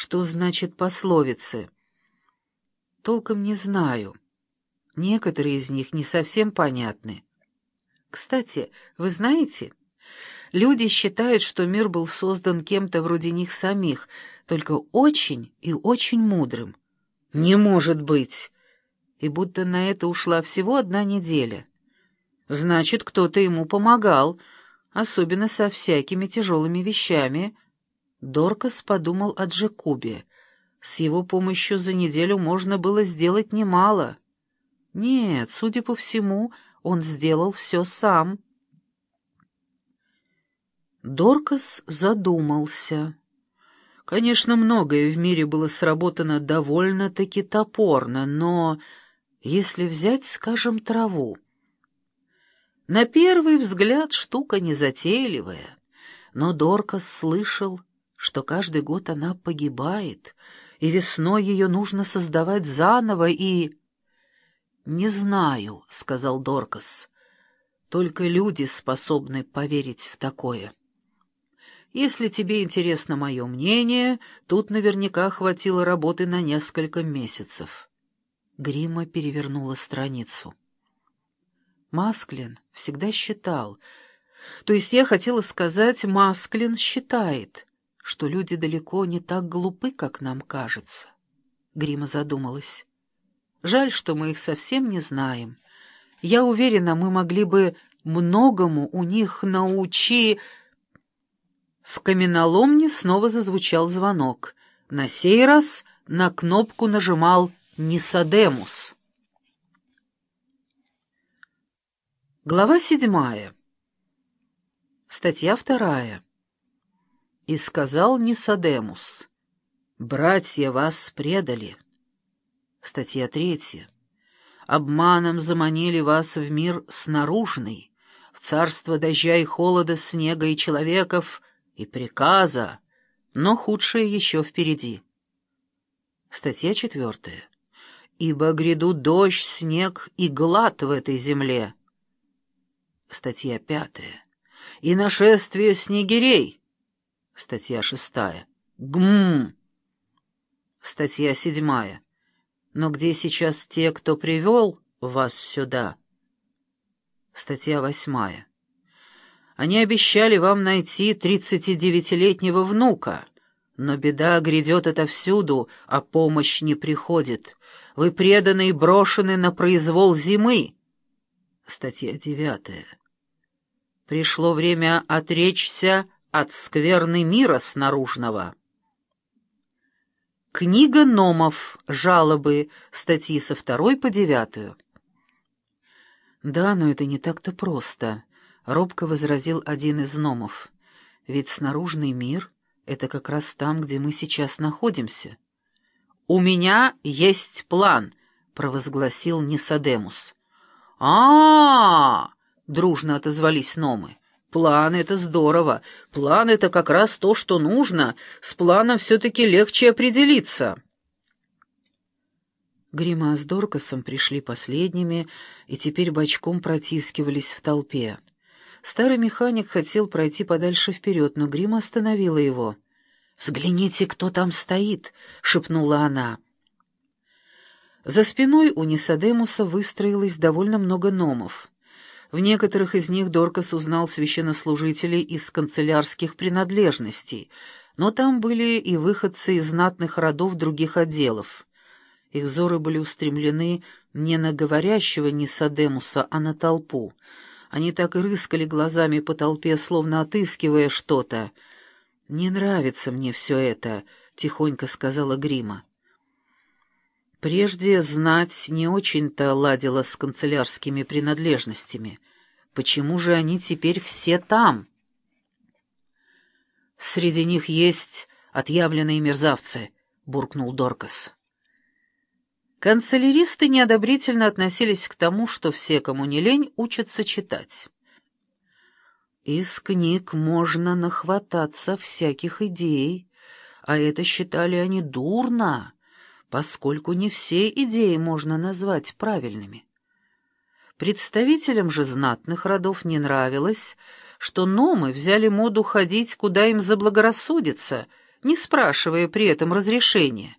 Что значит пословицы? Толком не знаю. Некоторые из них не совсем понятны. Кстати, вы знаете, люди считают, что мир был создан кем-то вроде них самих, только очень и очень мудрым. Не может быть! И будто на это ушла всего одна неделя. Значит, кто-то ему помогал, особенно со всякими тяжелыми вещами. Доркас подумал о Джекубе. С его помощью за неделю можно было сделать немало. Нет, судя по всему, он сделал все сам. Доркас задумался. Конечно, многое в мире было сработано довольно-таки топорно, но если взять, скажем, траву... На первый взгляд штука незатейливая, но Доркас слышал, что каждый год она погибает, и весной ее нужно создавать заново, и... «Не знаю», — сказал Доркас, — «только люди способны поверить в такое». Если тебе интересно мое мнение, тут наверняка хватило работы на несколько месяцев. Грима перевернула страницу. Масклин всегда считал, то есть я хотела сказать, Масклин считает, что люди далеко не так глупы, как нам кажется. Грима задумалась. Жаль, что мы их совсем не знаем. Я уверена, мы могли бы многому у них научи... В каменоломне снова зазвучал звонок. На сей раз на кнопку нажимал Нисадемус. Глава седьмая. Статья вторая. «И сказал Нисадемус, братья вас предали». Статья третья. «Обманом заманили вас в мир снаружный, в царство дождя и холода, снега и человеков, и приказа, но худшее еще впереди. Статья четвертая. «Ибо грядут дождь, снег и глад в этой земле». Статья пятая. «И нашествие снегирей». Статья шестая. «Гм». Статья седьмая. «Но где сейчас те, кто привел вас сюда?» Статья восьмая. Они обещали вам найти тридцатидевятилетнего внука, но беда грядет отовсюду, а помощь не приходит. Вы преданы и брошены на произвол зимы. Статья девятая. Пришло время отречься от скверны мира снаружного. Книга Номов. Жалобы. Статьи со второй по девятую. Да, но это не так-то просто. Робко возразил один из номов. «Ведь снаружный мир — это как раз там, где мы сейчас находимся». «У меня есть план», — провозгласил Нисадемус. а, -а, -а дружно отозвались номы. «План — это здорово. План — это как раз то, что нужно. С планом все-таки легче определиться». Грима с Доркасом пришли последними и теперь бочком протискивались в толпе. Старый механик хотел пройти подальше вперед, но Грим остановила его. «Взгляните, кто там стоит!» — шепнула она. За спиной у Нисадемуса выстроилось довольно много номов. В некоторых из них Доркас узнал священнослужителей из канцелярских принадлежностей, но там были и выходцы из знатных родов других отделов. Их взоры были устремлены не на говорящего Нисадемуса, а на толпу — они так и рыскали глазами по толпе, словно отыскивая что-то. «Не нравится мне все это», — тихонько сказала Грима. Прежде знать не очень-то ладила с канцелярскими принадлежностями. Почему же они теперь все там? «Среди них есть отъявленные мерзавцы», — буркнул Доркас. Канцеляристы неодобрительно относились к тому, что все, кому не лень, учатся читать. Из книг можно нахвататься всяких идей, а это считали они дурно, поскольку не все идеи можно назвать правильными. Представителям же знатных родов не нравилось, что номы взяли моду ходить, куда им заблагорассудится, не спрашивая при этом разрешения.